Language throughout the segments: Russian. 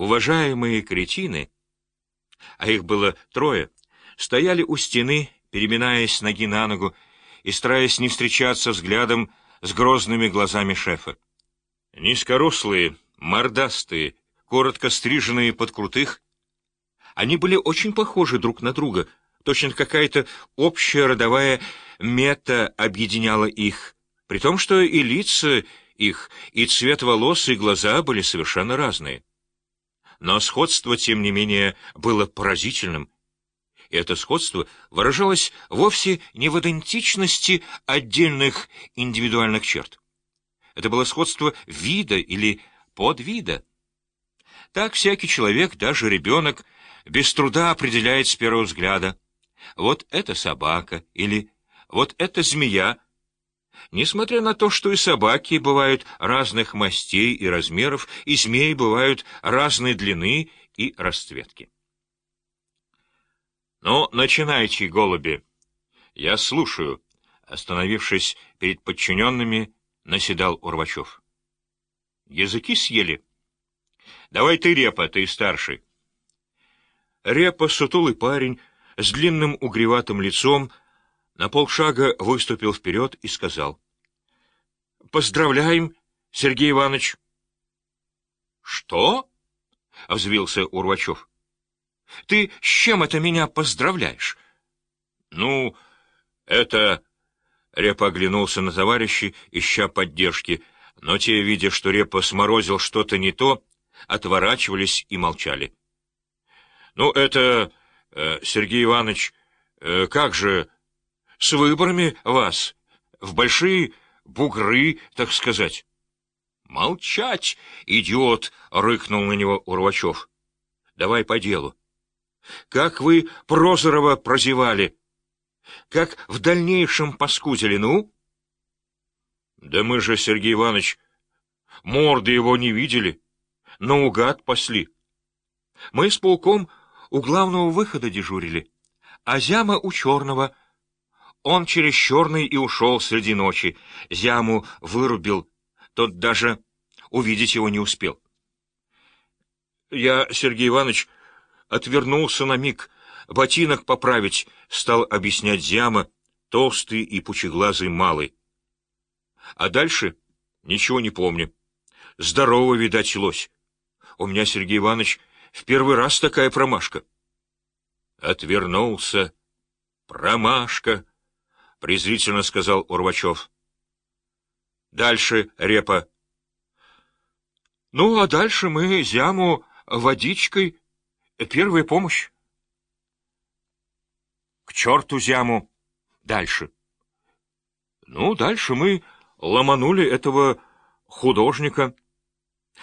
Уважаемые кретины, а их было трое, стояли у стены, переминаясь ноги на ногу и стараясь не встречаться взглядом с грозными глазами шефа. Низкорослые, мордастые, коротко стриженные под крутых, они были очень похожи друг на друга, точно какая-то общая родовая мета объединяла их, при том, что и лица их, и цвет волос, и глаза были совершенно разные. Но сходство, тем не менее, было поразительным, и это сходство выражалось вовсе не в идентичности отдельных индивидуальных черт. Это было сходство вида или подвида. Так всякий человек, даже ребенок, без труда определяет с первого взгляда. Вот это собака или вот это змея. Несмотря на то, что и собаки бывают разных мастей и размеров, и змеи бывают разной длины и расцветки. «Ну, начинайте, голуби!» «Я слушаю», — остановившись перед подчиненными, наседал Урвачев. «Языки съели?» «Давай ты, Репа, ты старший». Репа, сутулый парень, с длинным угреватым лицом, на полшага выступил вперед и сказал. «Поздравляем, Сергей Иванович!» «Что?» — взвился Урвачев. Ты с чем это меня поздравляешь? Ну, это... Репа оглянулся на товарищей, ища поддержки, но те, видя, что Репа сморозил что-то не то, отворачивались и молчали. Ну, это... Э, Сергей Иванович, э, как же... С выборами вас? В большие бугры, так сказать. «Молчать, идиот!» — рыкнул на него Урвачев. «Давай по делу. Как вы Прозорова прозевали? Как в дальнейшем поскузили, ну? Да мы же, Сергей Иванович, морды его не видели, наугад пасли. Мы с полком у главного выхода дежурили, а Зяма у черного. Он через черный и ушел среди ночи. Зяму вырубил, тот даже увидеть его не успел. Я, Сергей Иванович, отвернулся на миг, ботинок поправить, стал объяснять Зяма, толстый и пучеглазый малый. А дальше ничего не помню. Здорово, видать, лось. У меня, Сергей Иванович, в первый раз такая промашка. Отвернулся. Промашка, презрительно сказал Урвачев. Дальше, репа. Ну, а дальше мы зяму водичкой Первая помощь. К черту зяму. Дальше. Ну, дальше мы ломанули этого художника.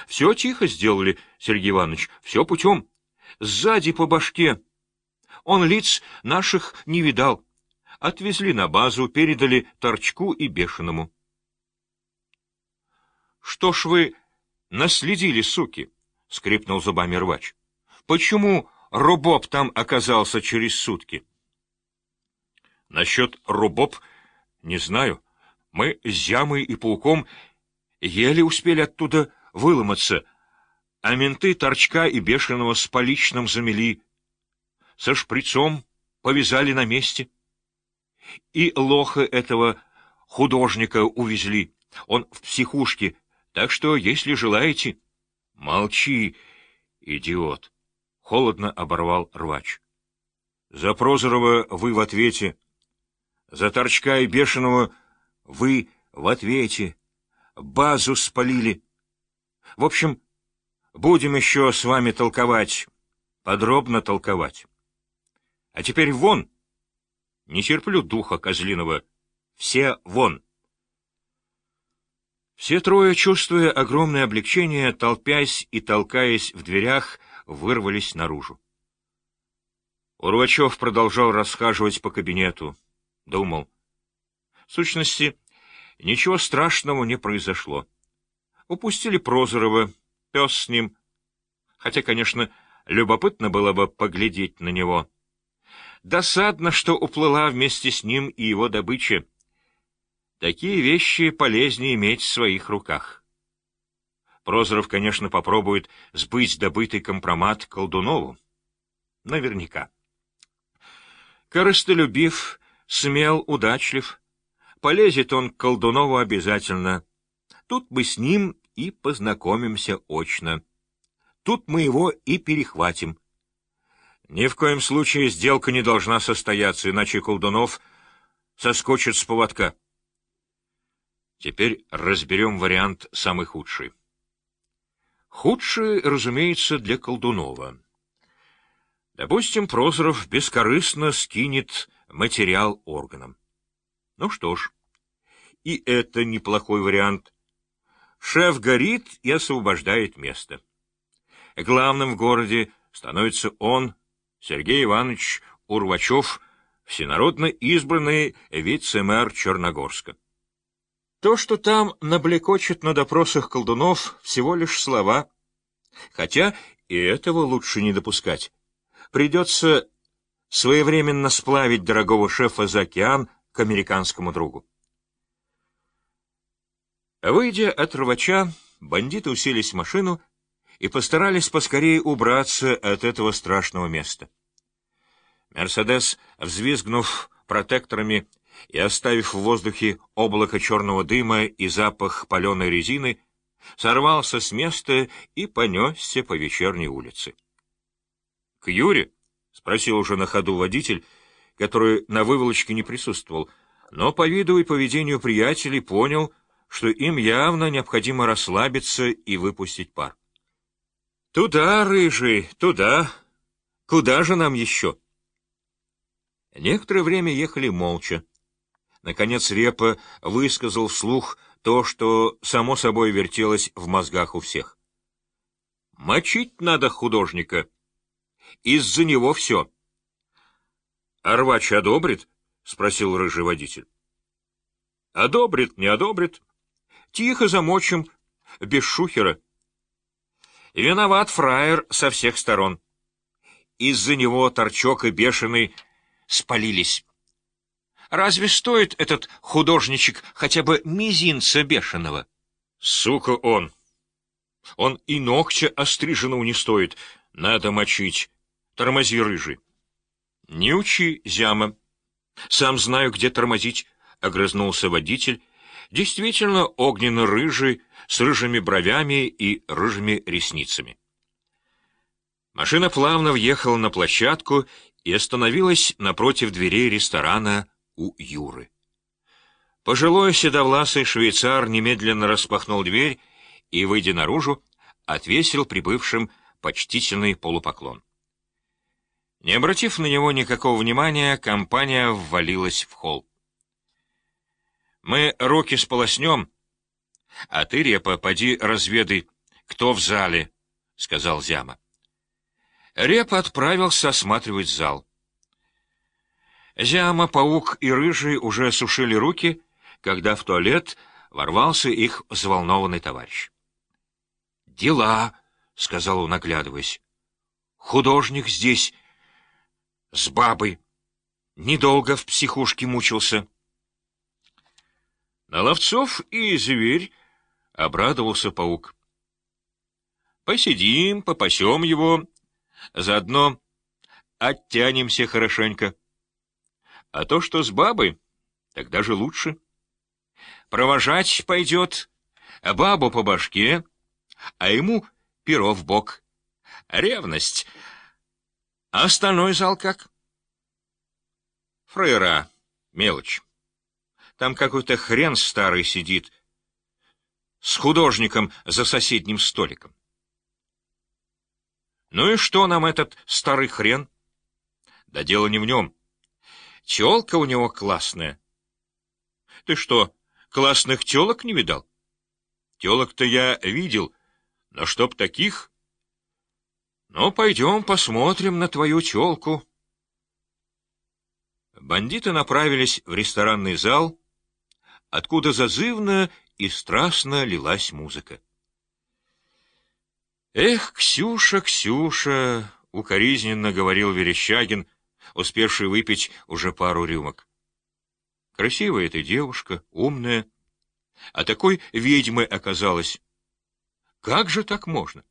Все тихо сделали, Сергей Иванович, все путем. Сзади по башке. Он лиц наших не видал. Отвезли на базу, передали Торчку и Бешеному. — Что ж вы наследили, суки? — скрипнул зубами рвач. Почему Рубоб там оказался через сутки? Насчет Рубоб не знаю. Мы с Зямой и Пауком еле успели оттуда выломаться, а менты Торчка и Бешеного с поличным замели. Со шприцом повязали на месте. И лоха этого художника увезли. Он в психушке, так что, если желаете... Молчи, идиот. Холодно оборвал рвач. За Прозорова вы в ответе. За Торчка и Бешеного вы в ответе. Базу спалили. В общем, будем еще с вами толковать, подробно толковать. А теперь вон! Не терплю духа козлиного. Все вон! Все трое, чувствуя огромное облегчение, толпясь и толкаясь в дверях, вырвались наружу. Урвачев продолжал расхаживать по кабинету. Думал. В сущности, ничего страшного не произошло. Упустили Прозорова, пес с ним. Хотя, конечно, любопытно было бы поглядеть на него. Досадно, что уплыла вместе с ним и его добыча. Такие вещи полезнее иметь в своих руках. Прозоров, конечно, попробует сбыть добытый компромат Колдунову. Наверняка. Корыстолюбив, смел, удачлив. Полезет он к Колдунову обязательно. Тут мы с ним и познакомимся очно. Тут мы его и перехватим. Ни в коем случае сделка не должна состояться, иначе Колдунов соскочит с поводка. Теперь разберем вариант самый худший. Худший, разумеется, для Колдунова. Допустим, Прозоров бескорыстно скинет материал органам. Ну что ж, и это неплохой вариант. Шеф горит и освобождает место. Главным в городе становится он, Сергей Иванович Урвачев, всенародно избранный вице-мэр Черногорска. То, что там наблекочет на допросах колдунов, всего лишь слова. Хотя и этого лучше не допускать. Придется своевременно сплавить дорогого шефа за океан к американскому другу. Выйдя от рвача, бандиты уселись в машину и постарались поскорее убраться от этого страшного места. Мерседес, взвизгнув протекторами и оставив в воздухе облако черного дыма и запах паленой резины, сорвался с места и понесся по вечерней улице. — К Юре? — спросил уже на ходу водитель, который на выволочке не присутствовал, но по виду и поведению приятелей понял, что им явно необходимо расслабиться и выпустить пар. — Туда, рыжий, туда. Куда же нам еще? Некоторое время ехали молча. Наконец Репа высказал вслух то, что само собой вертелось в мозгах у всех. «Мочить надо художника. Из-за него все». «Арвач одобрит?» — спросил рыжий водитель. «Одобрит, не одобрит. Тихо замочим, без шухера. Виноват фраер со всех сторон. Из-за него торчок и бешеный спалились». Разве стоит этот художничек хотя бы мизинца бешеного? Сука он! Он и ногтя остриженного не стоит. Надо мочить. Тормози, рыжий. Не учи, зяма. Сам знаю, где тормозить, — огрызнулся водитель. Действительно огненно-рыжий, с рыжими бровями и рыжими ресницами. Машина плавно въехала на площадку и остановилась напротив дверей ресторана у Юры. Пожилой седовласый швейцар немедленно распахнул дверь и, выйдя наружу, отвесил прибывшим почтительный полупоклон. Не обратив на него никакого внимания, компания ввалилась в холл. «Мы руки сполоснем, а ты, Репа, поди разведай, кто в зале», — сказал Зяма. Репа отправился осматривать зал. Зяма, паук и рыжий уже сушили руки, когда в туалет ворвался их взволнованный товарищ. «Дела», — сказал он, оглядываясь. «Художник здесь, с бабой. Недолго в психушке мучился». На ловцов и зверь обрадовался паук. «Посидим, попасем его, заодно оттянемся хорошенько». А то, что с бабой, так даже лучше. Провожать пойдет, бабу по башке, а ему перо в бок. Ревность. А остальной зал как? Фрейра. Мелочь. Там какой-то хрен старый сидит с художником за соседним столиком. Ну и что нам этот старый хрен? Да дело не в нем. Телка у него классная. Ты что, классных телок не видал? Телок-то я видел, но чтоб таких... Ну, пойдем посмотрим на твою телку. Бандиты направились в ресторанный зал, откуда зазывно и страстно лилась музыка. «Эх, Ксюша, Ксюша!» — укоризненно говорил Верещагин — успевший выпить уже пару рюмок. Красивая эта девушка, умная, а такой ведьмой оказалась. Как же так можно?